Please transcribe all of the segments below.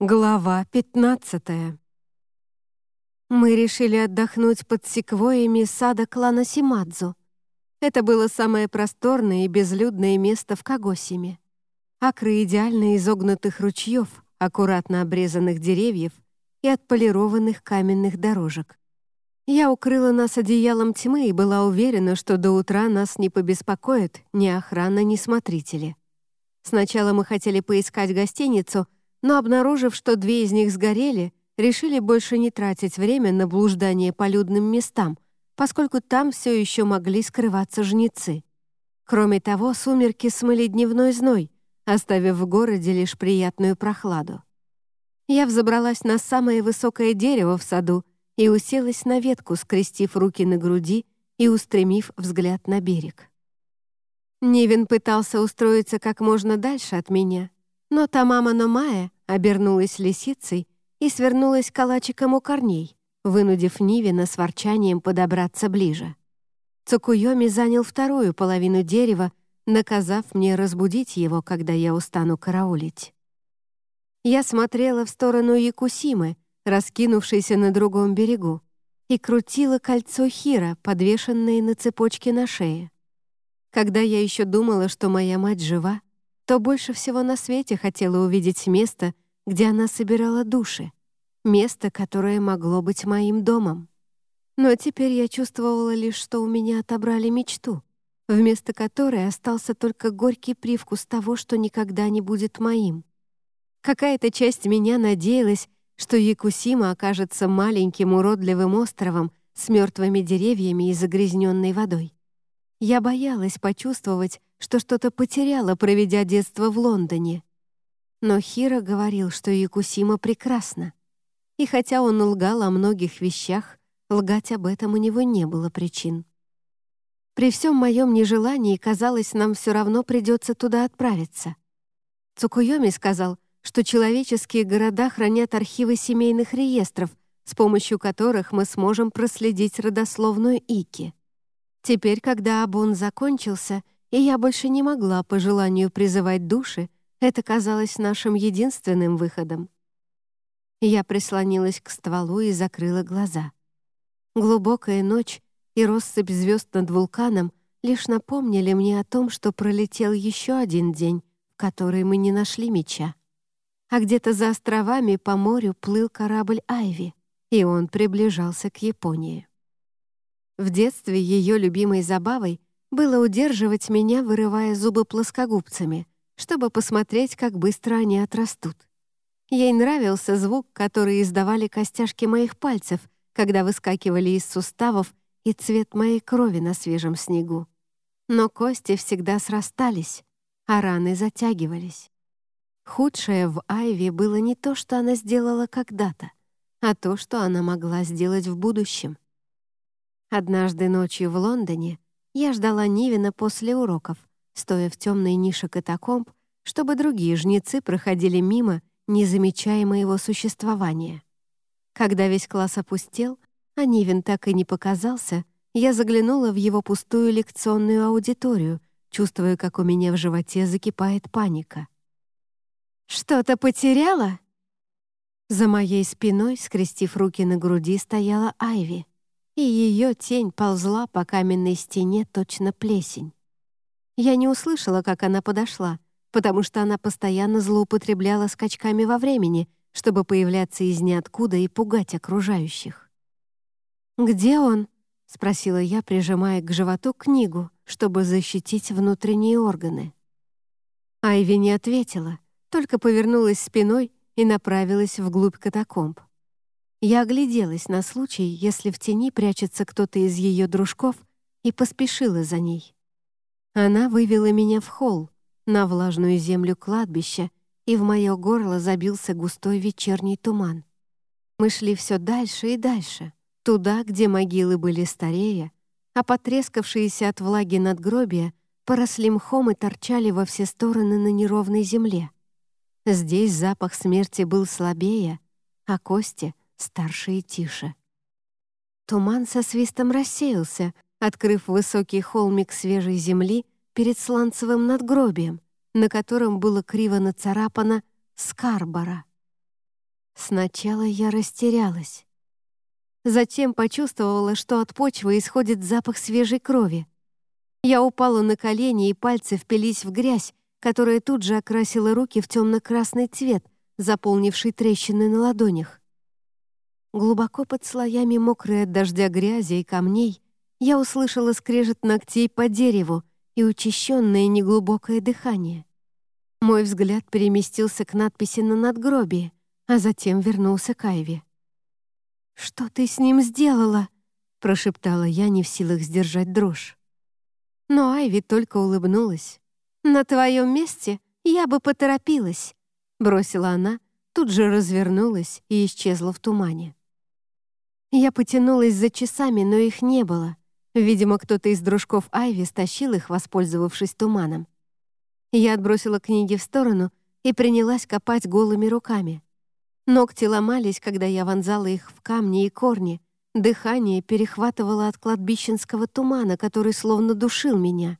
Глава 15 Мы решили отдохнуть под секвоями сада клана Симадзу. Это было самое просторное и безлюдное место в Кагосиме. Акры идеально изогнутых ручьев, аккуратно обрезанных деревьев и отполированных каменных дорожек. Я укрыла нас одеялом тьмы и была уверена, что до утра нас не побеспокоит ни охрана, ни смотрители. Сначала мы хотели поискать гостиницу — но, обнаружив, что две из них сгорели, решили больше не тратить время на блуждание по людным местам, поскольку там все еще могли скрываться жнецы. Кроме того, сумерки смыли дневной зной, оставив в городе лишь приятную прохладу. Я взобралась на самое высокое дерево в саду и уселась на ветку, скрестив руки на груди и устремив взгляд на берег. Нивен пытался устроиться как можно дальше от меня — но Тамама Номая обернулась лисицей и свернулась калачиком у корней, вынудив Нивина с ворчанием подобраться ближе. Цукуйоми занял вторую половину дерева, наказав мне разбудить его, когда я устану караулить. Я смотрела в сторону Якусимы, раскинувшейся на другом берегу, и крутила кольцо Хира, подвешенное на цепочке на шее. Когда я еще думала, что моя мать жива, то больше всего на свете хотела увидеть место, где она собирала души, место, которое могло быть моим домом. Но теперь я чувствовала лишь, что у меня отобрали мечту, вместо которой остался только горький привкус того, что никогда не будет моим. Какая-то часть меня надеялась, что Якусима окажется маленьким уродливым островом с мертвыми деревьями и загрязненной водой. Я боялась почувствовать, что что-то потеряла, проведя детство в Лондоне. Но Хира говорил, что Якусима прекрасна. И хотя он лгал о многих вещах, лгать об этом у него не было причин. При всем моем нежелании, казалось, нам все равно придется туда отправиться. Цукуйоми сказал, что человеческие города хранят архивы семейных реестров, с помощью которых мы сможем проследить родословную Ики. Теперь, когда Абун закончился — и я больше не могла по желанию призывать души, это казалось нашим единственным выходом. Я прислонилась к стволу и закрыла глаза. Глубокая ночь и россыпь звезд над вулканом лишь напомнили мне о том, что пролетел еще один день, в который мы не нашли меча. А где-то за островами по морю плыл корабль «Айви», и он приближался к Японии. В детстве ее любимой забавой было удерживать меня, вырывая зубы плоскогубцами, чтобы посмотреть, как быстро они отрастут. Ей нравился звук, который издавали костяшки моих пальцев, когда выскакивали из суставов и цвет моей крови на свежем снегу. Но кости всегда срастались, а раны затягивались. Худшее в Айве было не то, что она сделала когда-то, а то, что она могла сделать в будущем. Однажды ночью в Лондоне я ждала Нивина после уроков, стоя в темной нише катакомб, чтобы другие жнецы проходили мимо, не замечая моего существования. Когда весь класс опустел, а Нивин так и не показался, я заглянула в его пустую лекционную аудиторию, чувствуя, как у меня в животе закипает паника. «Что-то потеряла?» За моей спиной, скрестив руки на груди, стояла Айви и ее тень ползла по каменной стене точно плесень. Я не услышала, как она подошла, потому что она постоянно злоупотребляла скачками во времени, чтобы появляться из ниоткуда и пугать окружающих. «Где он?» — спросила я, прижимая к животу книгу, чтобы защитить внутренние органы. Айви не ответила, только повернулась спиной и направилась вглубь катакомб. Я огляделась на случай, если в тени прячется кто-то из ее дружков, и поспешила за ней. Она вывела меня в холл, на влажную землю кладбища, и в мое горло забился густой вечерний туман. Мы шли все дальше и дальше, туда, где могилы были старее, а потрескавшиеся от влаги надгробия поросли мхом и торчали во все стороны на неровной земле. Здесь запах смерти был слабее, а кости старше и тише. Туман со свистом рассеялся, открыв высокий холмик свежей земли перед сланцевым надгробием, на котором было криво нацарапано «Скарбора». Сначала я растерялась. Затем почувствовала, что от почвы исходит запах свежей крови. Я упала на колени, и пальцы впились в грязь, которая тут же окрасила руки в темно-красный цвет, заполнивший трещины на ладонях. Глубоко под слоями мокрой от дождя грязи и камней я услышала скрежет ногтей по дереву и учащенное неглубокое дыхание. Мой взгляд переместился к надписи на надгробии, а затем вернулся к Айве. «Что ты с ним сделала?» — прошептала я, не в силах сдержать дрожь. Но Айви только улыбнулась. «На твоем месте я бы поторопилась», — бросила она, тут же развернулась и исчезла в тумане. Я потянулась за часами, но их не было. Видимо, кто-то из дружков Айви стащил их, воспользовавшись туманом. Я отбросила книги в сторону и принялась копать голыми руками. Ногти ломались, когда я вонзала их в камни и корни. Дыхание перехватывало от кладбищенского тумана, который словно душил меня.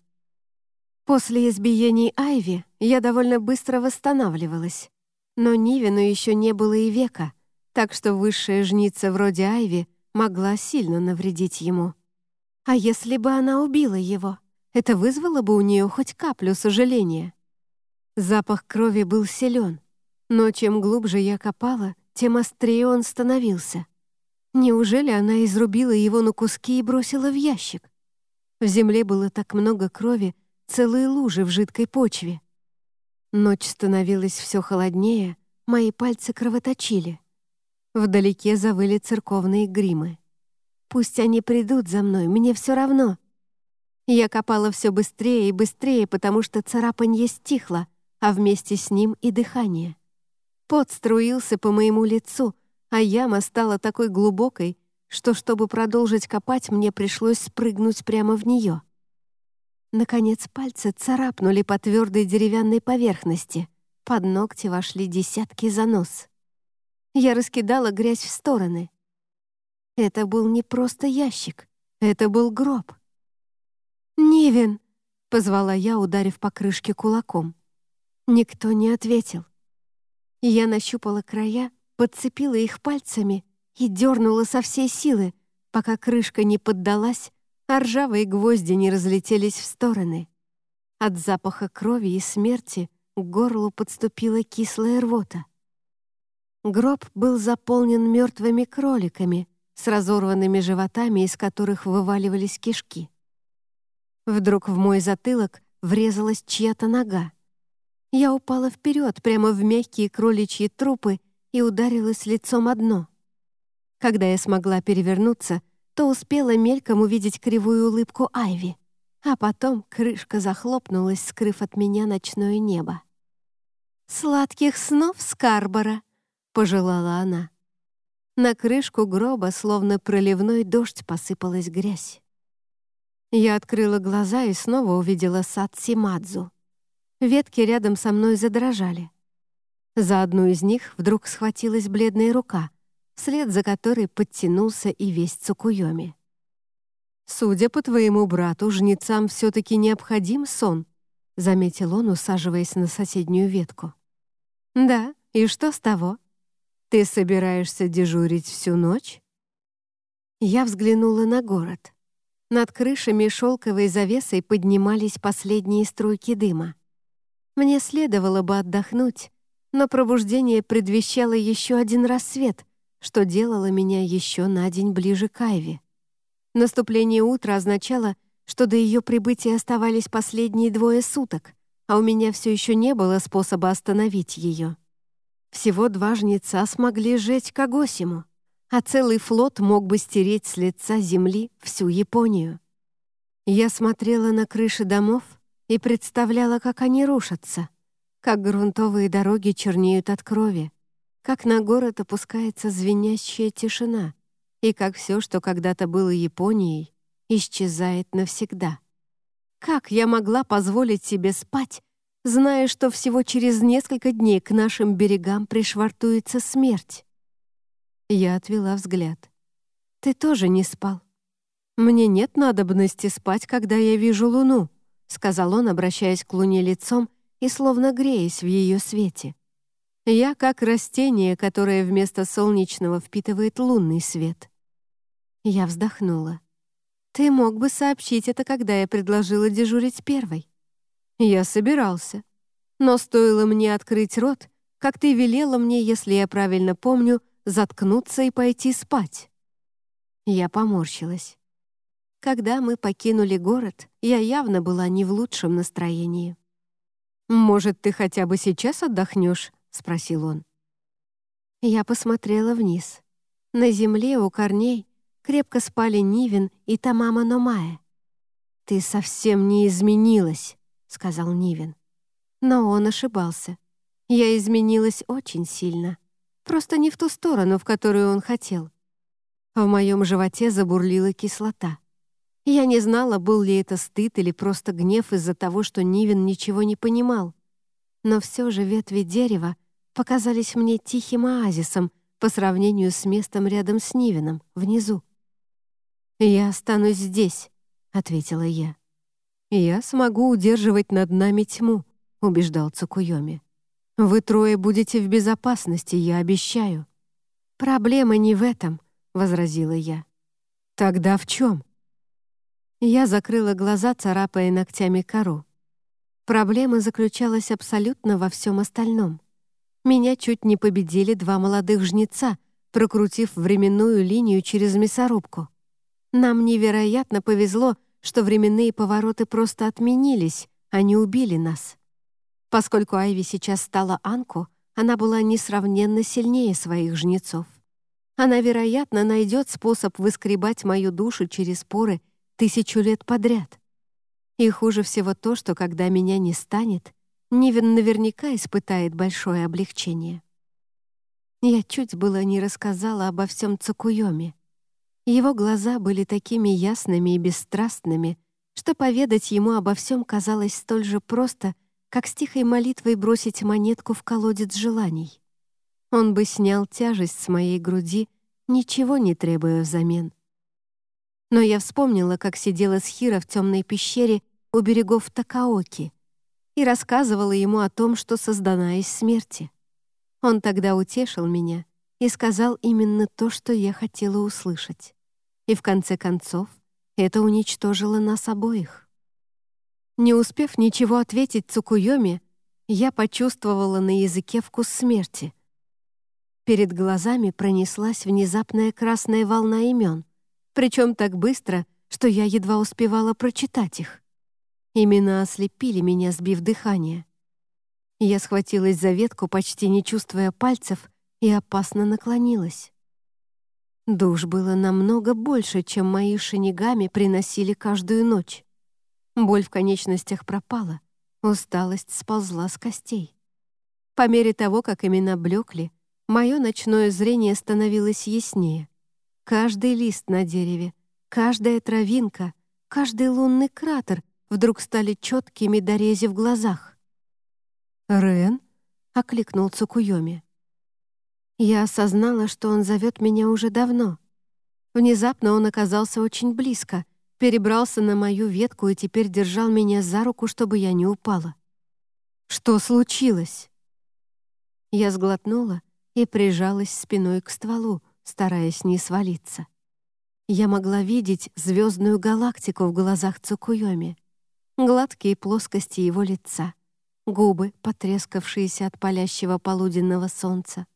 После избиений Айви я довольно быстро восстанавливалась. Но Нивину еще не было и века, так что высшая жница вроде Айви могла сильно навредить ему. А если бы она убила его, это вызвало бы у нее хоть каплю сожаления. Запах крови был силен — но чем глубже я копала, тем острее он становился. Неужели она изрубила его на куски и бросила в ящик? В земле было так много крови, целые лужи в жидкой почве. Ночь становилась все холоднее, мои пальцы кровоточили. Вдалеке завыли церковные гримы. Пусть они придут за мной, мне все равно. Я копала все быстрее и быстрее, потому что царапанье стихло, а вместе с ним и дыхание. Пот струился по моему лицу, а яма стала такой глубокой, что, чтобы продолжить копать, мне пришлось спрыгнуть прямо в нее. Наконец пальцы царапнули по твердой деревянной поверхности. Под ногти вошли десятки занос. Я раскидала грязь в стороны. Это был не просто ящик, это был гроб. «Нивен!» — позвала я, ударив по крышке кулаком. Никто не ответил. Я нащупала края, подцепила их пальцами и дернула со всей силы, пока крышка не поддалась, а ржавые гвозди не разлетелись в стороны. От запаха крови и смерти к горлу подступила кислая рвота. Гроб был заполнен мертвыми кроликами с разорванными животами, из которых вываливались кишки. Вдруг в мой затылок врезалась чья-то нога. Я упала вперед, прямо в мягкие кроличьи трупы и ударилась лицом о дно. Когда я смогла перевернуться, то успела мельком увидеть кривую улыбку Айви, а потом крышка захлопнулась, скрыв от меня ночное небо. «Сладких снов, Скарбора!» — пожелала она. На крышку гроба, словно проливной дождь, посыпалась грязь. Я открыла глаза и снова увидела сад Симадзу. Ветки рядом со мной задрожали. За одну из них вдруг схватилась бледная рука, вслед за которой подтянулся и весь Цукуйоми. «Судя по твоему брату, жнецам все-таки необходим сон», заметил он, усаживаясь на соседнюю ветку. «Да, и что с того? Ты собираешься дежурить всю ночь?» Я взглянула на город. Над крышами шелковой завесой поднимались последние струйки дыма. Мне следовало бы отдохнуть, но пробуждение предвещало еще один рассвет, что делало меня еще на день ближе к Айве. Наступление утра означало, что до ее прибытия оставались последние двое суток, а у меня все еще не было способа остановить ее. Всего два жнеца смогли сжечь Кагосиму, а целый флот мог бы стереть с лица земли всю Японию. Я смотрела на крыши домов, и представляла, как они рушатся, как грунтовые дороги чернеют от крови, как на город опускается звенящая тишина и как все, что когда-то было Японией, исчезает навсегда. Как я могла позволить себе спать, зная, что всего через несколько дней к нашим берегам пришвартуется смерть? Я отвела взгляд. «Ты тоже не спал. Мне нет надобности спать, когда я вижу луну», — сказал он, обращаясь к луне лицом и словно греясь в ее свете. Я как растение, которое вместо солнечного впитывает лунный свет. Я вздохнула. Ты мог бы сообщить это, когда я предложила дежурить первой. Я собирался. Но стоило мне открыть рот, как ты велела мне, если я правильно помню, заткнуться и пойти спать. Я поморщилась. Когда мы покинули город, я явно была не в лучшем настроении. «Может, ты хотя бы сейчас отдохнешь?» — спросил он. Я посмотрела вниз. На земле у корней крепко спали Нивен и Тамама Номая. «Ты совсем не изменилась», — сказал Нивен. Но он ошибался. Я изменилась очень сильно. Просто не в ту сторону, в которую он хотел. В моем животе забурлила кислота. Я не знала, был ли это стыд или просто гнев из-за того, что Нивен ничего не понимал. Но все же ветви дерева показались мне тихим оазисом по сравнению с местом рядом с Нивеном, внизу. «Я останусь здесь», — ответила я. «Я смогу удерживать над нами тьму», — убеждал Цукуйоми. «Вы трое будете в безопасности, я обещаю». «Проблема не в этом», — возразила я. «Тогда в чем?» Я закрыла глаза, царапая ногтями кору. Проблема заключалась абсолютно во всем остальном. Меня чуть не победили два молодых жнеца, прокрутив временную линию через мясорубку. Нам невероятно повезло, что временные повороты просто отменились, а не убили нас. Поскольку Айви сейчас стала Анку, она была несравненно сильнее своих жнецов. Она, вероятно, найдет способ выскребать мою душу через поры тысячу лет подряд. И хуже всего то, что когда меня не станет, Нивен наверняка испытает большое облегчение. Я чуть было не рассказала обо всем Цукуйоме. Его глаза были такими ясными и бесстрастными, что поведать ему обо всем казалось столь же просто, как с тихой молитвой бросить монетку в колодец желаний. Он бы снял тяжесть с моей груди, ничего не требуя взамен. Но я вспомнила, как сидела с Хиро в темной пещере у берегов Такаоки и рассказывала ему о том, что создана из смерти. Он тогда утешил меня и сказал именно то, что я хотела услышать. И в конце концов это уничтожило нас обоих. Не успев ничего ответить Цукуйоми, я почувствовала на языке вкус смерти. Перед глазами пронеслась внезапная красная волна имен причем так быстро, что я едва успевала прочитать их. Имена ослепили меня, сбив дыхание. Я схватилась за ветку, почти не чувствуя пальцев, и опасно наклонилась. Душ было намного больше, чем мои шинигами приносили каждую ночь. Боль в конечностях пропала, усталость сползла с костей. По мере того, как имена блекли, мое ночное зрение становилось яснее. Каждый лист на дереве, каждая травинка, каждый лунный кратер вдруг стали четкими дорези в глазах. «Рен?» — окликнул Цукуйоми. Я осознала, что он зовет меня уже давно. Внезапно он оказался очень близко, перебрался на мою ветку и теперь держал меня за руку, чтобы я не упала. «Что случилось?» Я сглотнула и прижалась спиной к стволу, стараясь не свалиться. Я могла видеть звездную галактику в глазах Цукуйоми, гладкие плоскости его лица, губы, потрескавшиеся от палящего полуденного солнца.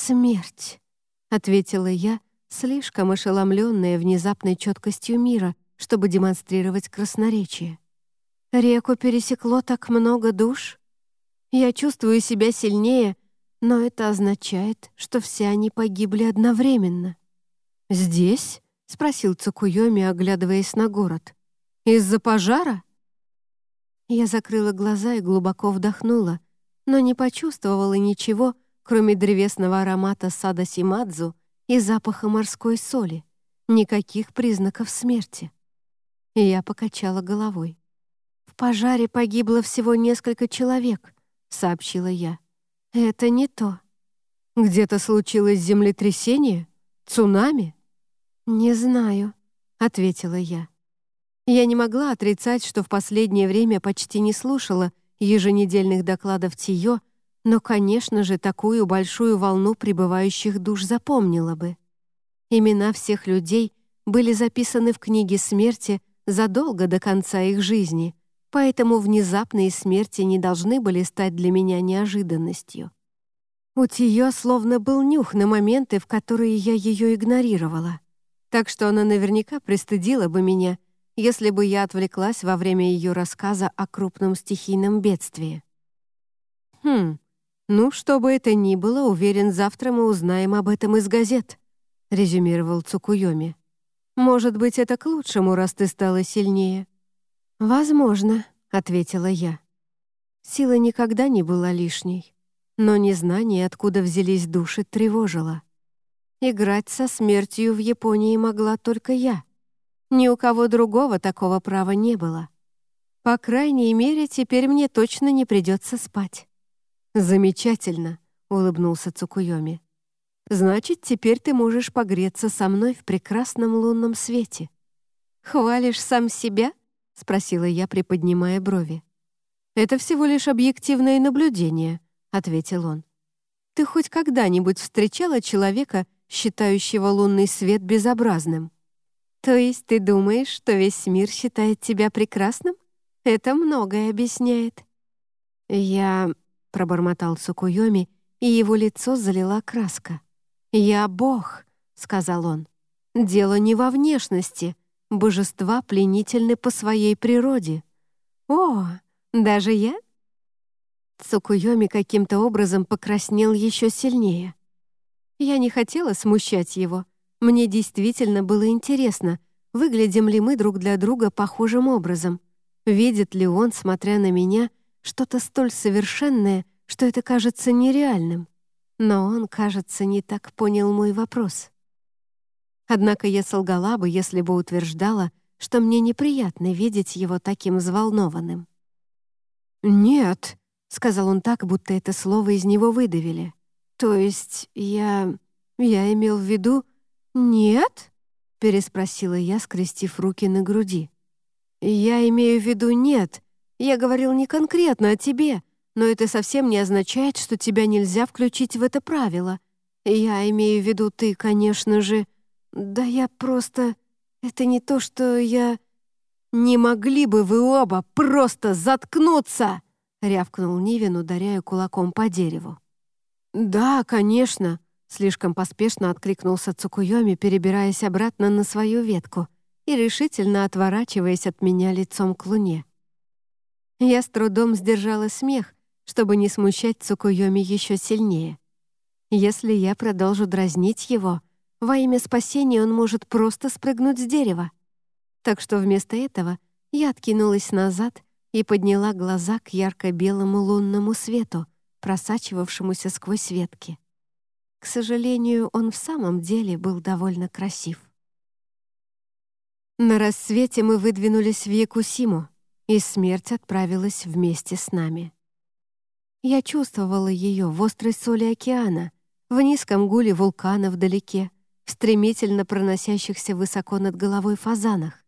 «Смерть», — ответила я, слишком ошеломленная внезапной четкостью мира, чтобы демонстрировать красноречие. «Реку пересекло так много душ. Я чувствую себя сильнее, но это означает, что все они погибли одновременно. «Здесь?» — спросил Цукуйоми, оглядываясь на город. «Из-за пожара?» Я закрыла глаза и глубоко вдохнула, но не почувствовала ничего, кроме древесного аромата сада Симадзу и запаха морской соли. Никаких признаков смерти. И я покачала головой. «В пожаре погибло всего несколько человек», — сообщила я. Это не то. Где-то случилось землетрясение? Цунами? Не знаю, ответила я. Я не могла отрицать, что в последнее время почти не слушала еженедельных докладов Тио, но, конечно же, такую большую волну прибывающих душ запомнила бы. Имена всех людей были записаны в книге смерти задолго до конца их жизни, поэтому внезапные смерти не должны были стать для меня неожиданностью. У Тиё словно был нюх на моменты, в которые я ее игнорировала, так что она наверняка пристыдила бы меня, если бы я отвлеклась во время ее рассказа о крупном стихийном бедствии. «Хм, ну, что бы это ни было, уверен, завтра мы узнаем об этом из газет», — резюмировал Цукуйоми. «Может быть, это к лучшему, раз ты стала сильнее». «Возможно», — ответила я. Сила никогда не была лишней, но незнание, откуда взялись души, тревожило. Играть со смертью в Японии могла только я. Ни у кого другого такого права не было. По крайней мере, теперь мне точно не придется спать. «Замечательно», — улыбнулся Цукуйоми. «Значит, теперь ты можешь погреться со мной в прекрасном лунном свете». «Хвалишь сам себя?» — спросила я, приподнимая брови. «Это всего лишь объективное наблюдение», — ответил он. «Ты хоть когда-нибудь встречала человека, считающего лунный свет безобразным?» «То есть ты думаешь, что весь мир считает тебя прекрасным? Это многое объясняет». «Я...» — пробормотал Сукуйоми, и его лицо залила краска. «Я бог», — сказал он. «Дело не во внешности, Божества пленительны по своей природе. О, даже я? Цукуйоми каким-то образом покраснел еще сильнее. Я не хотела смущать его. Мне действительно было интересно, выглядим ли мы друг для друга похожим образом. Видит ли он, смотря на меня, что-то столь совершенное, что это кажется нереальным. Но он, кажется, не так понял мой вопрос. Однако я солгала бы, если бы утверждала, что мне неприятно видеть его таким взволнованным. «Нет», — сказал он так, будто это слово из него выдавили. «То есть я... я имел в виду... нет?» — переспросила я, скрестив руки на груди. «Я имею в виду нет. Я говорил не конкретно о тебе, но это совсем не означает, что тебя нельзя включить в это правило. Я имею в виду ты, конечно же...» «Да я просто... Это не то, что я...» «Не могли бы вы оба просто заткнуться!» — рявкнул Нивин, ударяя кулаком по дереву. «Да, конечно», — слишком поспешно откликнулся Цукуйоми, перебираясь обратно на свою ветку и решительно отворачиваясь от меня лицом к луне. Я с трудом сдержала смех, чтобы не смущать Цукуйоми еще сильнее. Если я продолжу дразнить его, во имя спасения он может просто спрыгнуть с дерева. Так что вместо этого я откинулась назад и подняла глаза к ярко-белому лунному свету, просачивавшемуся сквозь ветки. К сожалению, он в самом деле был довольно красив. На рассвете мы выдвинулись в Якусиму, и смерть отправилась вместе с нами. Я чувствовала ее в острой соли океана, в низком гуле вулкана вдалеке, в стремительно проносящихся высоко над головой фазанах.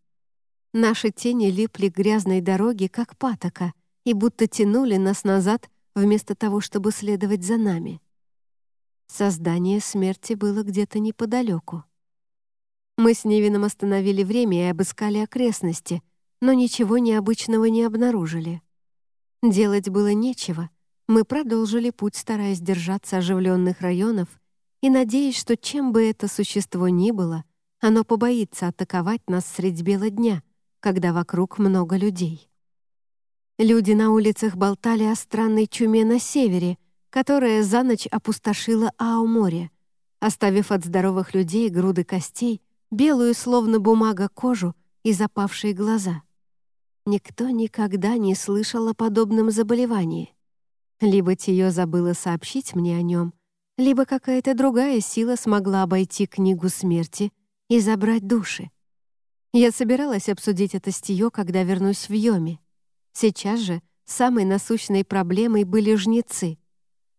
Наши тени липли к грязной дороге, как патока, и будто тянули нас назад вместо того, чтобы следовать за нами. Создание смерти было где-то неподалеку. Мы с Невином остановили время и обыскали окрестности, но ничего необычного не обнаружили. Делать было нечего. Мы продолжили путь, стараясь держаться оживленных районов и надеясь, что чем бы это существо ни было, оно побоится атаковать нас средь бела дня, когда вокруг много людей. Люди на улицах болтали о странной чуме на севере, которая за ночь опустошила Ао-море, оставив от здоровых людей груды костей, белую словно бумага кожу и запавшие глаза. Никто никогда не слышал о подобном заболевании. Либо Тиё забыла сообщить мне о нем, либо какая-то другая сила смогла обойти книгу смерти и забрать души. Я собиралась обсудить это с Тиё, когда вернусь в Йоми. Сейчас же самой насущной проблемой были жнецы.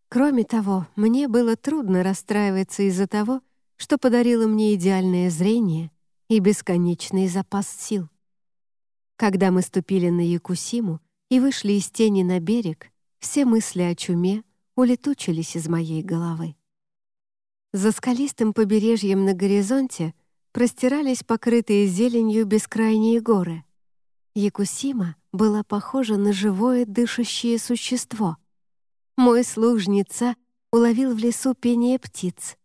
Кроме того, мне было трудно расстраиваться из-за того, что подарило мне идеальное зрение и бесконечный запас сил. Когда мы ступили на Якусиму и вышли из тени на берег, все мысли о чуме улетучились из моей головы. За скалистым побережьем на горизонте простирались покрытые зеленью бескрайние горы. Якусима была похожа на живое дышащее существо. Мой служница уловил в лесу пение птиц,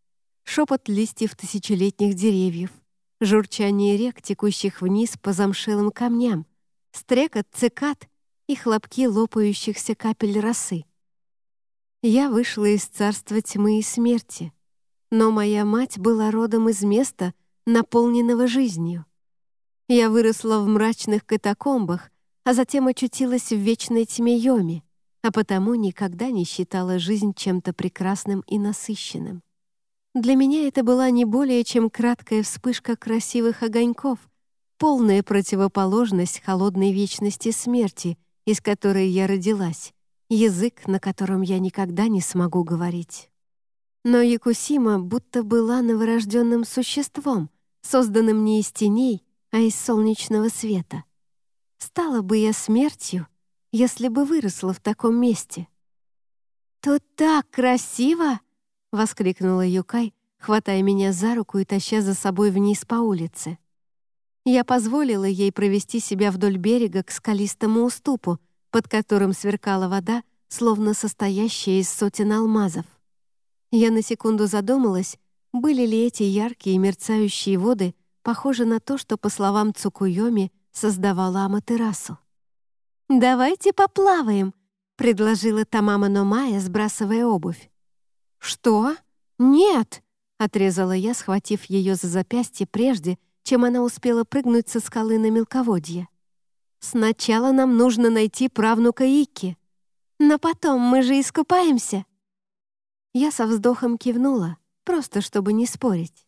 шепот листьев тысячелетних деревьев, журчание рек, текущих вниз по замшелым камням, стрекот цикад и хлопки лопающихся капель росы. Я вышла из царства тьмы и смерти, но моя мать была родом из места, наполненного жизнью. Я выросла в мрачных катакомбах, а затем очутилась в вечной тьме Йоми, а потому никогда не считала жизнь чем-то прекрасным и насыщенным. Для меня это была не более чем краткая вспышка красивых огоньков, полная противоположность холодной вечности смерти, из которой я родилась, язык, на котором я никогда не смогу говорить. Но Якусима будто была новорожденным существом, созданным не из теней, а из солнечного света. Стала бы я смертью, если бы выросла в таком месте. «Тут так красиво!» — воскликнула Юкай, хватая меня за руку и таща за собой вниз по улице. Я позволила ей провести себя вдоль берега к скалистому уступу, под которым сверкала вода, словно состоящая из сотен алмазов. Я на секунду задумалась, были ли эти яркие мерцающие воды похожи на то, что, по словам Цукуйоми, создавала Аматерасу. «Давайте поплаваем», — предложила Тамама Номая, сбрасывая обувь. «Что? Нет!» — отрезала я, схватив ее за запястье прежде, чем она успела прыгнуть со скалы на мелководье. «Сначала нам нужно найти правнука Ики. Но потом мы же искупаемся». Я со вздохом кивнула, просто чтобы не спорить.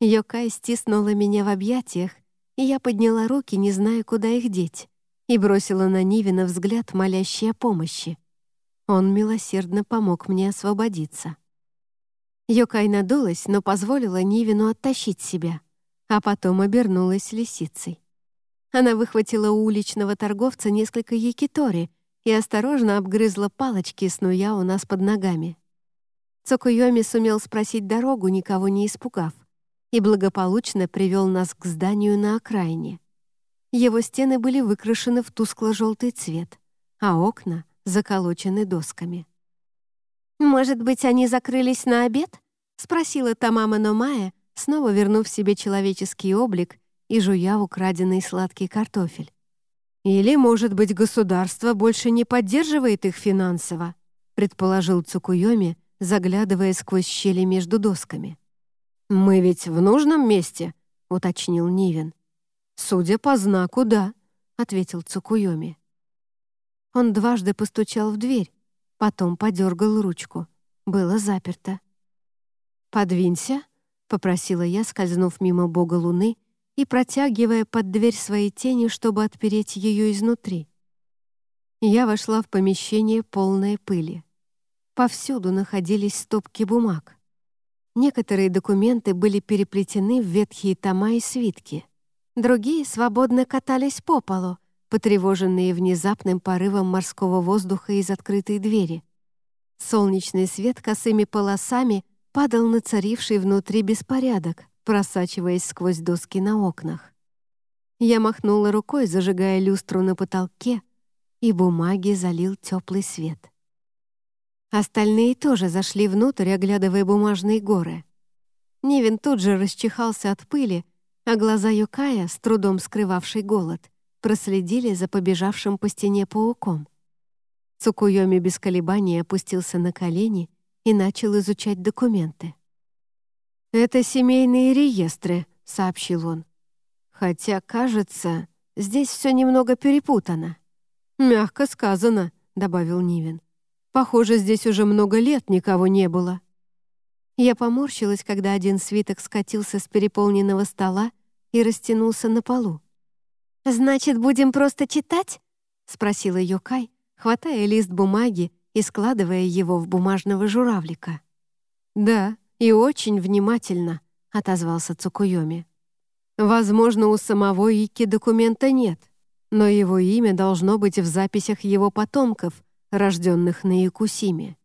Йокай стиснула меня в объятиях, и я подняла руки, не зная, куда их деть, и бросила на Нивина взгляд, молящий о помощи. Он милосердно помог мне освободиться. Йокай надулась, но позволила Нивину оттащить себя, а потом обернулась лисицей. Она выхватила у уличного торговца несколько якитори и осторожно обгрызла палочки, снуя у нас под ногами. Цокуйоми сумел спросить дорогу, никого не испугав, и благополучно привел нас к зданию на окраине. Его стены были выкрашены в тускло-желтый цвет, а окна заколочены досками. «Может быть, они закрылись на обед?» — спросила Тамама Номая, снова вернув себе человеческий облик и жуя украденный сладкий картофель. «Или, может быть, государство больше не поддерживает их финансово», предположил Цукуйоми, заглядывая сквозь щели между досками. «Мы ведь в нужном месте», — уточнил Нивен. «Судя по знаку, да», — ответил Цукуйоми. Он дважды постучал в дверь, потом подергал ручку. Было заперто. «Подвинься», — попросила я, скользнув мимо бога луны и протягивая под дверь свои тени, чтобы отпереть ее изнутри. Я вошла в помещение, полное пыли. Повсюду находились стопки бумаг. Некоторые документы были переплетены в ветхие тома и свитки. Другие свободно катались по полу, потревоженные внезапным порывом морского воздуха из открытой двери. Солнечный свет косыми полосами падал на царивший внутри беспорядок, просачиваясь сквозь доски на окнах. Я махнула рукой, зажигая люстру на потолке, и бумаги залил теплый свет. Остальные тоже зашли внутрь, оглядывая бумажные горы. Невин тут же расчихался от пыли, а глаза Юкая, с трудом скрывавший голод, проследили за побежавшим по стене пауком. Цукуйоми без колебаний опустился на колени и начал изучать документы. «Это семейные реестры», — сообщил он. «Хотя, кажется, здесь все немного перепутано». «Мягко сказано», — добавил Нивен. Похоже, здесь уже много лет никого не было. Я поморщилась, когда один свиток скатился с переполненного стола и растянулся на полу. «Значит, будем просто читать?» — спросила Йокай, хватая лист бумаги и складывая его в бумажного журавлика. «Да, и очень внимательно», — отозвался Цукуйоми. «Возможно, у самого Ики документа нет, но его имя должно быть в записях его потомков, рожденных на Якусиме.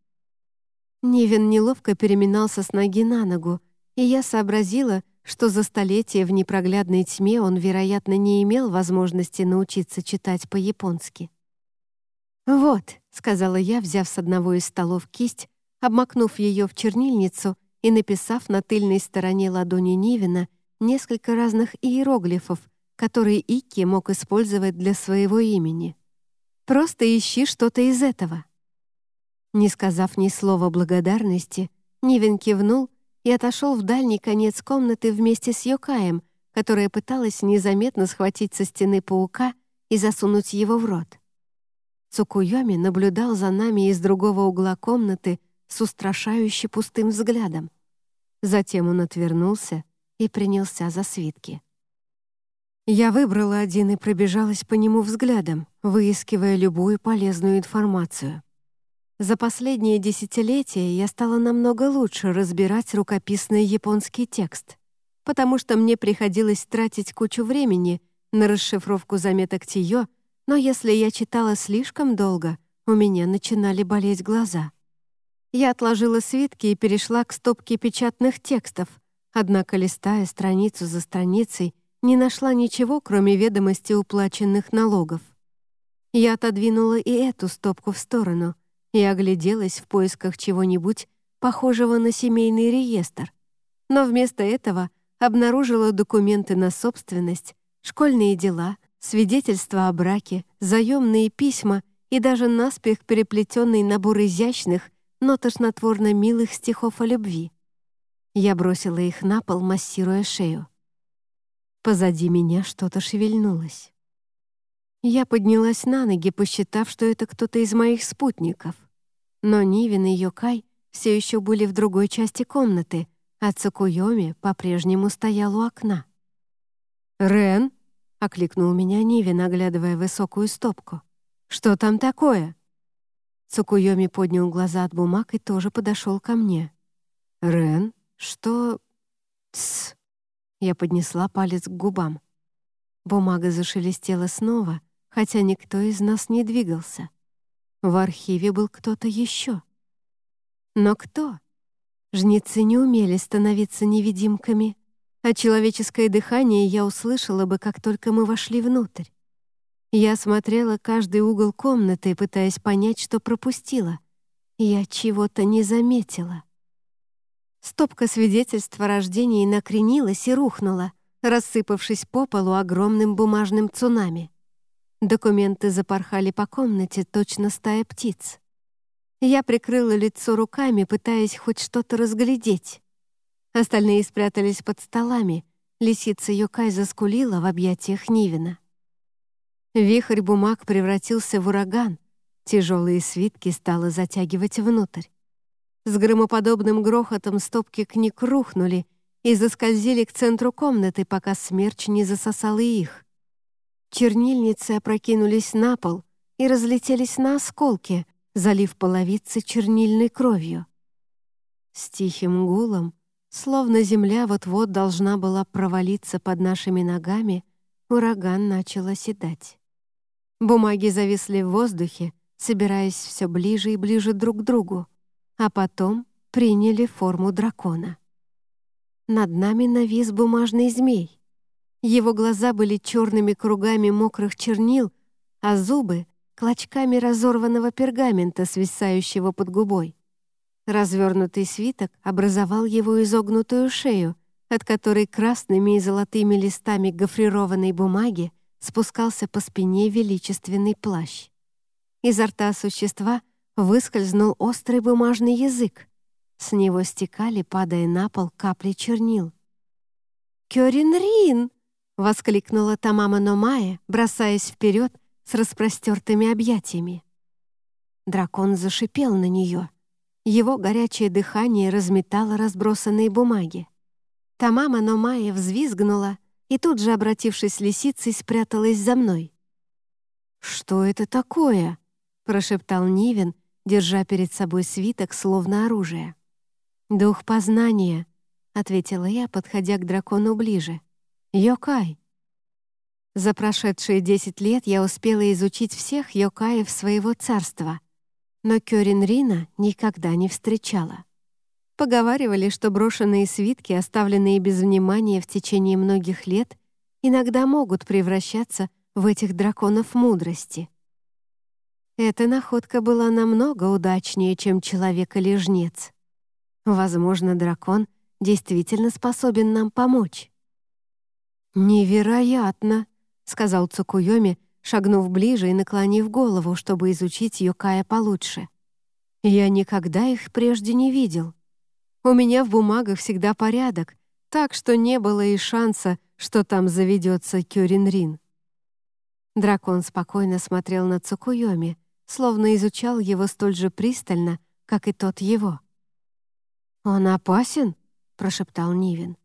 Нивен неловко переминался с ноги на ногу, и я сообразила, что за столетия в непроглядной тьме он, вероятно, не имел возможности научиться читать по-японски. «Вот», — сказала я, взяв с одного из столов кисть, обмакнув ее в чернильницу и написав на тыльной стороне ладони Нивина несколько разных иероглифов, которые Ики мог использовать для своего имени. «Просто ищи что-то из этого». Не сказав ни слова благодарности, Нивин кивнул и отошел в дальний конец комнаты вместе с Йокаем, которая пыталась незаметно схватить со стены паука и засунуть его в рот. Цукуйоми наблюдал за нами из другого угла комнаты с устрашающе пустым взглядом. Затем он отвернулся и принялся за свитки. Я выбрала один и пробежалась по нему взглядом, выискивая любую полезную информацию. За последние десятилетия я стала намного лучше разбирать рукописный японский текст, потому что мне приходилось тратить кучу времени на расшифровку заметок Тиё, но если я читала слишком долго, у меня начинали болеть глаза. Я отложила свитки и перешла к стопке печатных текстов, однако, листая страницу за страницей, не нашла ничего, кроме ведомости уплаченных налогов. Я отодвинула и эту стопку в сторону и огляделась в поисках чего-нибудь похожего на семейный реестр, но вместо этого обнаружила документы на собственность, школьные дела, свидетельства о браке, заемные письма и даже наспех переплетенный набор изящных, но тошнотворно милых стихов о любви. Я бросила их на пол, массируя шею. Позади меня что-то шевельнулось. Я поднялась на ноги, посчитав, что это кто-то из моих спутников. Но Нивин и Йокай все еще были в другой части комнаты, а Цукуйоми по-прежнему стоял у окна. «Рен?» — окликнул меня Нивин, оглядывая высокую стопку. «Что там такое?» Цукуйоми поднял глаза от бумаг и тоже подошел ко мне. «Рен, что...» «Тсс!» Я поднесла палец к губам. Бумага зашелестела снова, хотя никто из нас не двигался. В архиве был кто-то еще. Но кто? Жнецы не умели становиться невидимками, а человеческое дыхание я услышала бы, как только мы вошли внутрь. Я смотрела каждый угол комнаты, пытаясь понять, что пропустила. Я чего-то не заметила. Стопка свидетельств о рождении накренилась и рухнула, рассыпавшись по полу огромным бумажным цунами. Документы запорхали по комнате, точно стая птиц. Я прикрыла лицо руками, пытаясь хоть что-то разглядеть. Остальные спрятались под столами. Лисица Йокай заскулила в объятиях Нивина. Вихрь бумаг превратился в ураган. Тяжелые свитки стало затягивать внутрь. С громоподобным грохотом стопки книг рухнули и заскользили к центру комнаты, пока смерч не засосал их. Чернильницы опрокинулись на пол и разлетелись на осколки, залив половицы чернильной кровью. С тихим гулом, словно земля вот-вот должна была провалиться под нашими ногами, ураган начал оседать. Бумаги зависли в воздухе, собираясь все ближе и ближе друг к другу, а потом приняли форму дракона. Над нами навис бумажный змей. Его глаза были черными кругами мокрых чернил, а зубы — клочками разорванного пергамента, свисающего под губой. Развернутый свиток образовал его изогнутую шею, от которой красными и золотыми листами гофрированной бумаги спускался по спине величественный плащ. Изо рта существа выскользнул острый бумажный язык. С него стекали, падая на пол, капли чернил. «Кёрин Рин!» — воскликнула Тамама Номая, бросаясь вперед с распростертыми объятиями. Дракон зашипел на нее. Его горячее дыхание разметало разбросанные бумаги. Тамама Номая взвизгнула — и тут же, обратившись лисицей, спряталась за мной. «Что это такое?» — прошептал Нивен, держа перед собой свиток, словно оружие. «Дух познания», — ответила я, подходя к дракону ближе. «Йокай». За прошедшие десять лет я успела изучить всех йокаев своего царства, но Кёрин Рина никогда не встречала. Поговаривали, что брошенные свитки, оставленные без внимания в течение многих лет, иногда могут превращаться в этих драконов мудрости. Эта находка была намного удачнее, чем человек или жнец. Возможно, дракон действительно способен нам помочь. «Невероятно!» — сказал Цукуйоми, шагнув ближе и наклонив голову, чтобы изучить Юкая получше. «Я никогда их прежде не видел. У меня в бумагах всегда порядок, так что не было и шанса, что там заведется Кюринрин». Дракон спокойно смотрел на Цукуйоми, словно изучал его столь же пристально, как и тот его. «Он опасен?» — прошептал Нивин.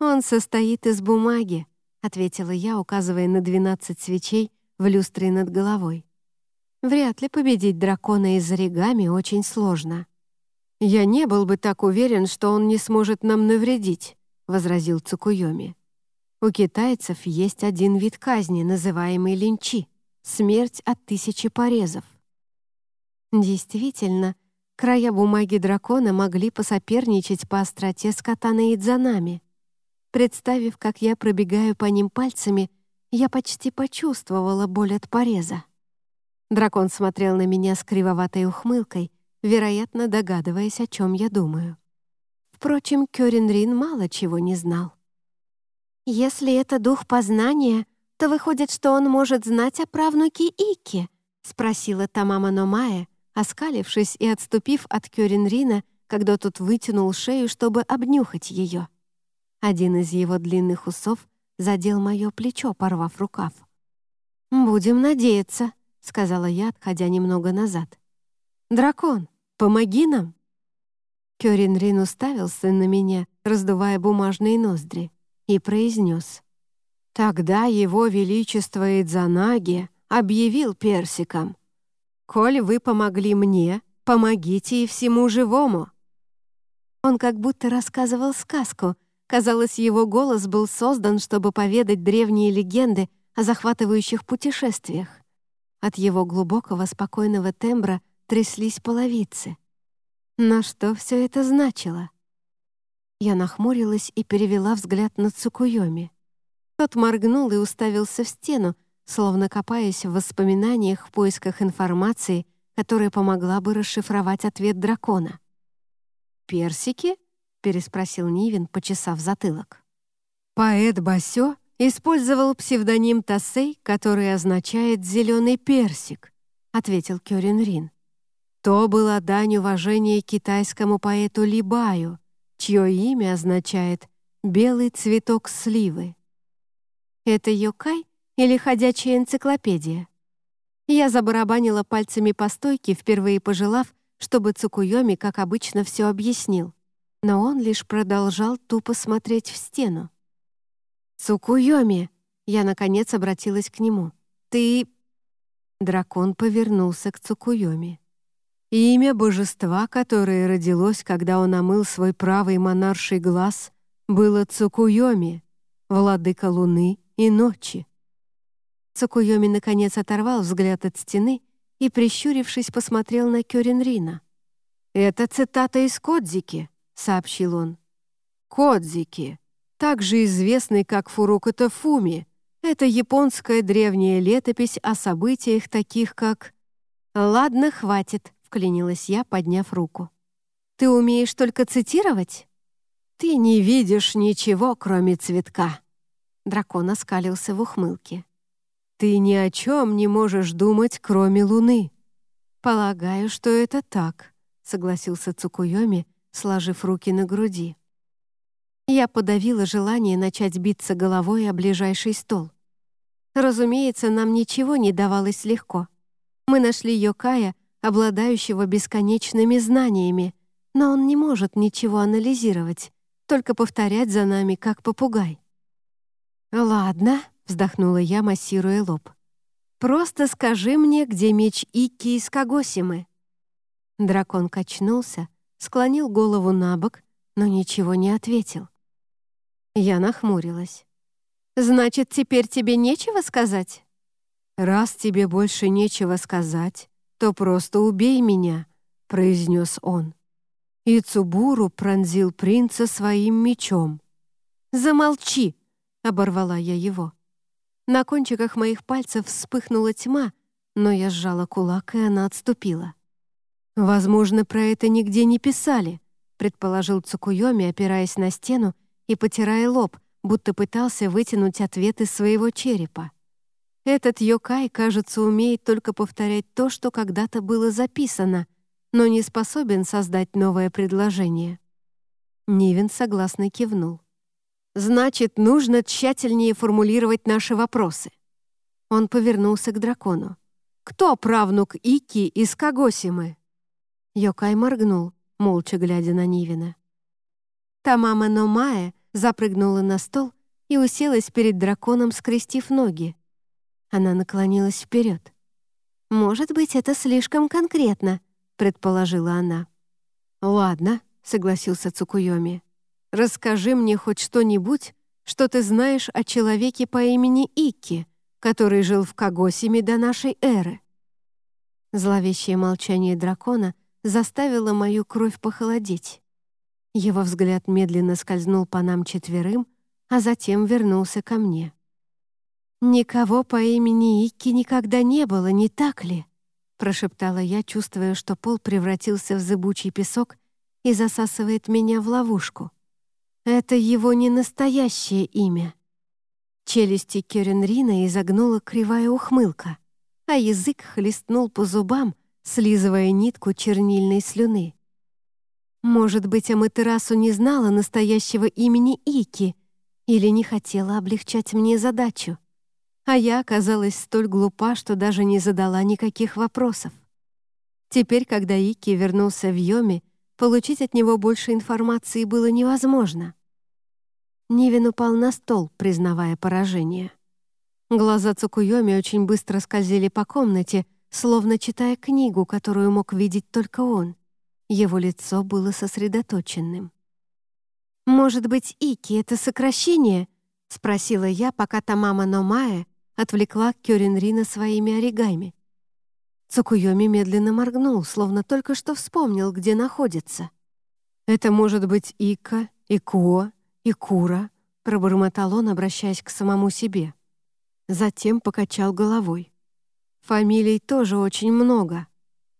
«Он состоит из бумаги», — ответила я, указывая на двенадцать свечей в люстре над головой. «Вряд ли победить дракона из оригами очень сложно». «Я не был бы так уверен, что он не сможет нам навредить», — возразил Цукуйоми. «У китайцев есть один вид казни, называемый линчи — смерть от тысячи порезов. Действительно, края бумаги дракона могли посоперничать по остроте с катаной и дзанами. Представив, как я пробегаю по ним пальцами, я почти почувствовала боль от пореза. Дракон смотрел на меня с кривоватой ухмылкой, вероятно, догадываясь, о чем я думаю. Впрочем, Кёрин Рин мало чего не знал. «Если это дух познания, то выходит, что он может знать о правнуке Ики?» — спросила Тамама Номая, оскалившись и отступив от Кёринрина, когда тот вытянул шею, чтобы обнюхать ее. Один из его длинных усов задел мое плечо, порвав рукав. «Будем надеяться», — сказала я, отходя немного назад. «Дракон, помоги нам!» Кёрин уставился на меня, раздувая бумажные ноздри, и произнес. «Тогда его величество Идзанаги объявил персиком, «Коль вы помогли мне, помогите и всему живому». Он как будто рассказывал сказку. Казалось, его голос был создан, чтобы поведать древние легенды о захватывающих путешествиях. От его глубокого спокойного тембра тряслись половицы. Но что все это значило? Я нахмурилась и перевела взгляд на Цукуйоми. Тот моргнул и уставился в стену, словно копаясь в воспоминаниях в поисках информации, которая помогла бы расшифровать ответ дракона. «Персики?» — переспросил Нивин, почесав затылок. Поэт Басё использовал псевдоним Тассей, который означает «зеленый персик», — ответил Кёрин Рин. То была дань уважения китайскому поэту Либаю, чье имя означает «белый цветок сливы». Это Йокай или ходячая энциклопедия. Я забарабанила пальцами по стойке, впервые пожелав, чтобы Цукуйоми, как обычно, все объяснил. Но он лишь продолжал тупо смотреть в стену. «Цукуйоми!» Я, наконец, обратилась к нему. «Ты...» Дракон повернулся к Цукуйоми. Имя божества, которое родилось, когда он омыл свой правый монарший глаз, было Цукуйоми, владыка луны и ночи. Цукуйоми наконец оторвал взгляд от стены и, прищурившись, посмотрел на Кёрин Рина. «Это цитата из Кодзики», — сообщил он. «Кодзики, также известный как Фуруката Фуми, это японская древняя летопись о событиях таких как...» «Ладно, хватит», — вклинилась я, подняв руку. «Ты умеешь только цитировать?» «Ты не видишь ничего, кроме цветка». Дракон оскалился в ухмылке. Ты ни о чем не можешь думать, кроме Луны». «Полагаю, что это так», — согласился Цукуйоми, сложив руки на груди. Я подавила желание начать биться головой о ближайший стол. Разумеется, нам ничего не давалось легко. Мы нашли Йокая, обладающего бесконечными знаниями, но он не может ничего анализировать, только повторять за нами, как попугай. «Ладно», вздохнула я, массируя лоб. «Просто скажи мне, где меч Икки из Кагосимы». Дракон качнулся, склонил голову на бок, но ничего не ответил. Я нахмурилась. «Значит, теперь тебе нечего сказать?» «Раз тебе больше нечего сказать, то просто убей меня», произнес он. И Цубуру пронзил принца своим мечом. «Замолчи!» — оборвала я его. На кончиках моих пальцев вспыхнула тьма, но я сжала кулак, и она отступила. «Возможно, про это нигде не писали», — предположил Цукуйоми, опираясь на стену и потирая лоб, будто пытался вытянуть ответ из своего черепа. Этот Йокай, кажется, умеет только повторять то, что когда-то было записано, но не способен создать новое предложение. Нивен согласно кивнул. «Значит, нужно тщательнее формулировать наши вопросы». Он повернулся к дракону. «Кто правнук Ики из Кагосимы?» Йокай моргнул, молча глядя на Нивина. Тамама Номае запрыгнула на стол и уселась перед драконом, скрестив ноги. Она наклонилась вперед. «Может быть, это слишком конкретно», — предположила она. «Ладно», — согласился Цукуйоми. «Расскажи мне хоть что-нибудь, что ты знаешь о человеке по имени Икки, который жил в Кагосиме до нашей эры». Зловещее молчание дракона заставило мою кровь похолодеть. Его взгляд медленно скользнул по нам четверым, а затем вернулся ко мне. «Никого по имени Икки никогда не было, не так ли?» прошептала я, чувствуя, что пол превратился в зыбучий песок и засасывает меня в ловушку. Это его не настоящее имя. Челюсти Керенрина изогнула кривая ухмылка, а язык хлестнул по зубам, слизывая нитку чернильной слюны. Может быть, Аматерасу не знала настоящего имени Ики или не хотела облегчать мне задачу а я оказалась столь глупа, что даже не задала никаких вопросов. Теперь, когда Ики вернулся в Йоми, получить от него больше информации было невозможно. Нивен упал на стол, признавая поражение. Глаза Цукуйоми очень быстро скользили по комнате, словно читая книгу, которую мог видеть только он. Его лицо было сосредоточенным. «Может быть, Ики — это сокращение?» — спросила я, пока Тамама Номая отвлекла Кёринрина своими оригами. Цукуйоми медленно моргнул, словно только что вспомнил, где находится. «Это может быть Ика, Икуо, Икура», — пробормотал он, обращаясь к самому себе. Затем покачал головой. «Фамилий тоже очень много.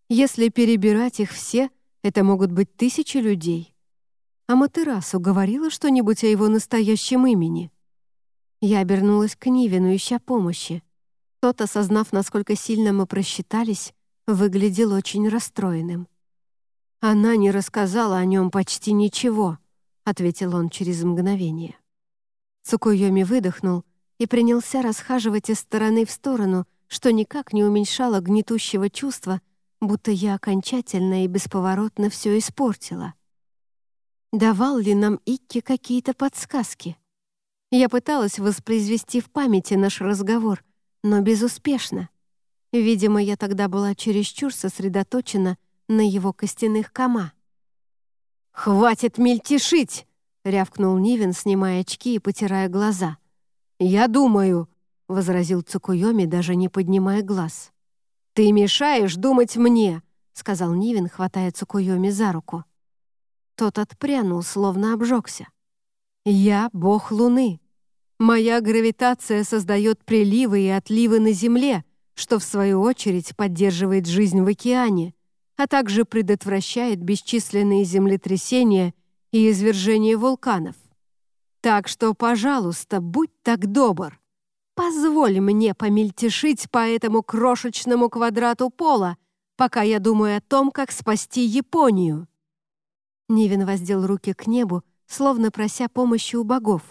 Если перебирать их все, это могут быть тысячи людей. А Матерасу говорила что-нибудь о его настоящем имени?» Я обернулась к Нивину, ища помощи. Тот, осознав, насколько сильно мы просчитались, выглядел очень расстроенным. «Она не рассказала о нем почти ничего», — ответил он через мгновение. Цукуйоми выдохнул и принялся расхаживать из стороны в сторону, что никак не уменьшало гнетущего чувства, будто я окончательно и бесповоротно все испортила. Давал ли нам Икки какие-то подсказки? Я пыталась воспроизвести в памяти наш разговор, но безуспешно. Видимо, я тогда была чересчур сосредоточена на его костяных кома. «Хватит мельтешить!» — рявкнул Нивен, снимая очки и потирая глаза. «Я думаю», — возразил Цукуйоми, даже не поднимая глаз. «Ты мешаешь думать мне», — сказал Нивен, хватая Цукуйоми за руку. Тот отпрянул, словно обжегся. Я — бог Луны. Моя гравитация создает приливы и отливы на Земле, что в свою очередь поддерживает жизнь в океане, а также предотвращает бесчисленные землетрясения и извержения вулканов. Так что, пожалуйста, будь так добр. Позволь мне помельтешить по этому крошечному квадрату пола, пока я думаю о том, как спасти Японию. Нивен воздел руки к небу, словно прося помощи у богов.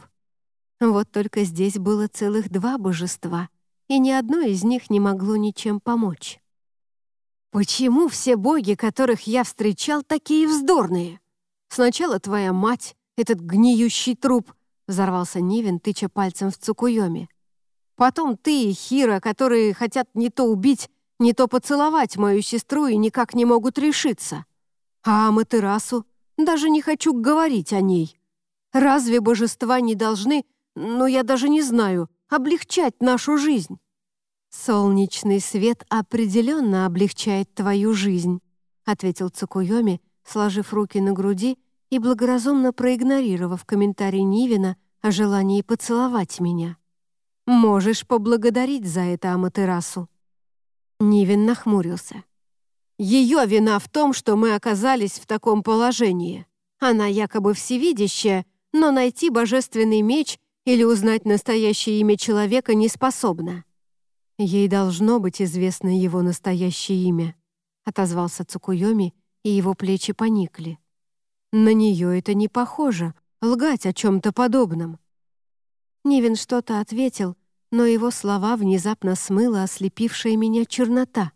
Вот только здесь было целых два божества, и ни одно из них не могло ничем помочь. «Почему все боги, которых я встречал, такие вздорные? Сначала твоя мать, этот гниющий труп», — взорвался Нивен, тыча пальцем в Цукуйоми. «Потом ты и Хира, которые хотят не то убить, не то поцеловать мою сестру и никак не могут решиться. А Аматерасу даже не хочу говорить о ней. Разве божества не должны, ну я даже не знаю, облегчать нашу жизнь? Солнечный свет определенно облегчает твою жизнь, ответил Цукуйоми, сложив руки на груди и благоразумно проигнорировав комментарий Нивина о желании поцеловать меня. «Можешь поблагодарить за это Аматерасу». Нивин нахмурился. «Ее вина в том, что мы оказались в таком положении. Она якобы всевидящая, но найти божественный меч или узнать настоящее имя человека не способна. Ей должно быть известно его настоящее имя», — отозвался Цукуйоми, и его плечи поникли. «На нее это не похоже, лгать о чем-то подобном». Нивен что-то ответил, но его слова внезапно смыла ослепившая меня чернота.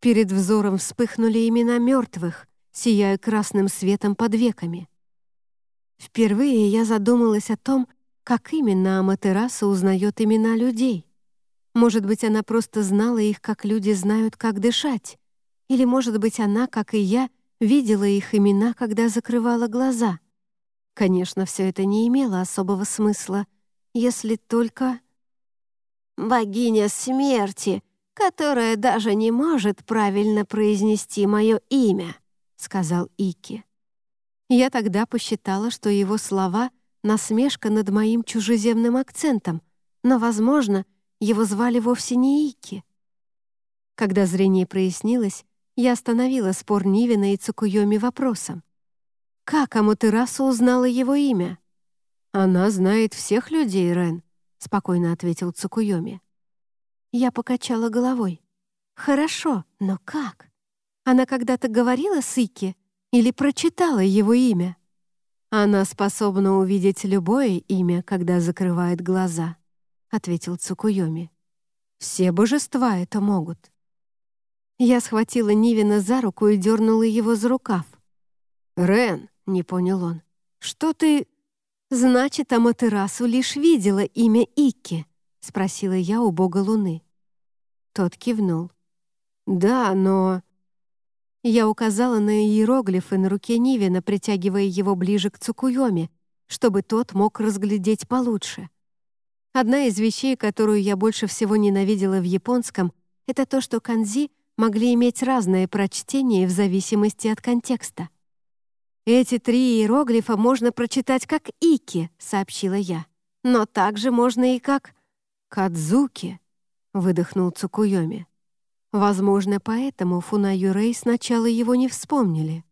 Перед взором вспыхнули имена мертвых, сияя красным светом под веками. Впервые я задумалась о том, как именно Аматераса узнает имена людей. Может быть, она просто знала их, как люди знают, как дышать. Или, может быть, она, как и я, видела их имена, когда закрывала глаза. Конечно, все это не имело особого смысла, если только... «Богиня смерти, которая даже не может правильно произнести мое имя», — сказал Ики. Я тогда посчитала, что его слова — насмешка над моим чужеземным акцентом, но, возможно, его звали вовсе не Ики. Когда зрение прояснилось, я остановила спор Нивина и Цукуйоми вопросом. Как Аматерасу узнала его имя? «Она знает всех людей, Рен», — спокойно ответил Цукуйоми. Я покачала головой. «Хорошо, но как? Она когда-то говорила с Ики или прочитала его имя?» «Она способна увидеть любое имя, когда закрывает глаза», — ответил Цукуйоми. «Все божества это могут». Я схватила Нивина за руку и дернула его за рукав. «Рен», — не понял он, — «что ты...» «Значит, Аматерасу лишь видела имя Икки», — спросила я у бога Луны. Тот кивнул. «Да, но...» Я указала на иероглифы на руке Нивина, притягивая его ближе к Цукуйоме, чтобы тот мог разглядеть получше. Одна из вещей, которую я больше всего ненавидела в японском, это то, что канзи могли иметь разное прочтение в зависимости от контекста. «Эти три иероглифа можно прочитать как «ики», — сообщила я. «Но также можно и как «кадзуки», — выдохнул Цукуйоми. Возможно, поэтому Фуна сначала его не вспомнили.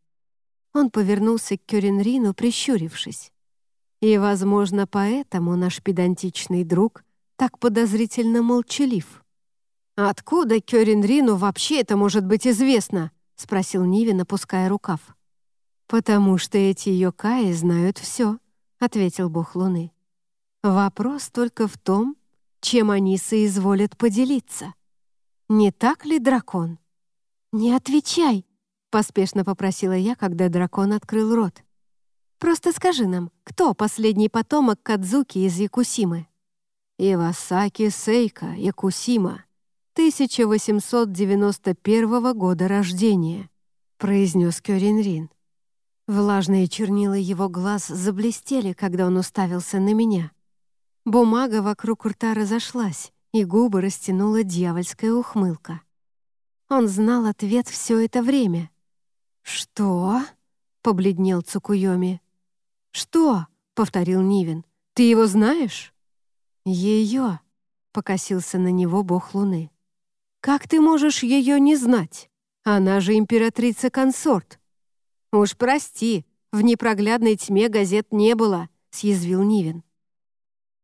Он повернулся к Кёринрину, прищурившись. И, возможно, поэтому наш педантичный друг так подозрительно молчалив. «Откуда Кёринрину вообще это может быть известно?» — спросил Нивин, опуская рукав. «Потому что эти йокаи знают все», — ответил бог Луны. «Вопрос только в том, чем они соизволят поделиться». «Не так ли, дракон?» «Не отвечай», — поспешно попросила я, когда дракон открыл рот. «Просто скажи нам, кто последний потомок Кадзуки из Якусимы?» «Ивасаки Сейка, Якусима, 1891 года рождения», — произнес Кёринрин. Влажные чернила его глаз заблестели, когда он уставился на меня. Бумага вокруг рта разошлась, и губы растянула дьявольская ухмылка. Он знал ответ все это время. «Что?» — побледнел Цукуйоми. «Что?» — повторил Нивин. «Ты его знаешь?» «Ее», — покосился на него бог Луны. «Как ты можешь ее не знать? Она же императрица-консорт». «Уж прости, в непроглядной тьме газет не было», — съязвил Нивин.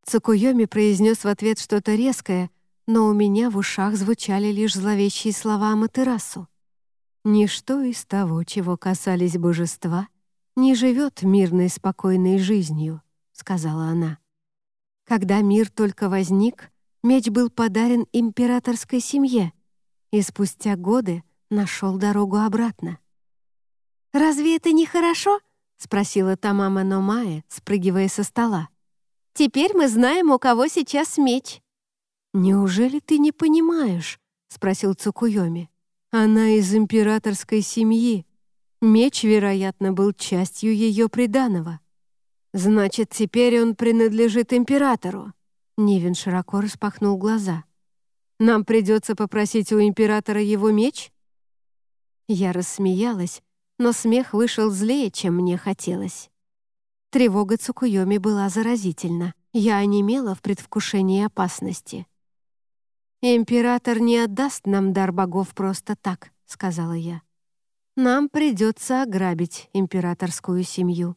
Цукуйоми произнес в ответ что-то резкое, но у меня в ушах звучали лишь зловещие слова Аматерасу. «Ничто из того, чего касались божества, не живет мирной спокойной жизнью», — сказала она. Когда мир только возник, меч был подарен императорской семье и спустя годы нашел дорогу обратно. «Разве это не хорошо?» — спросила Тамама Номае, спрыгивая со стола. Теперь мы знаем, у кого сейчас меч». «Неужели ты не понимаешь?» — спросил Цукуйоми. «Она из императорской семьи. Меч, вероятно, был частью ее приданого». «Значит, теперь он принадлежит императору?» Нивен широко распахнул глаза. «Нам придется попросить у императора его меч?» Я рассмеялась, но смех вышел злее, чем мне хотелось. Тревога Цукуйоми была заразительна. Я онемела в предвкушении опасности. «Император не отдаст нам дар богов просто так», — сказала я. «Нам придется ограбить императорскую семью».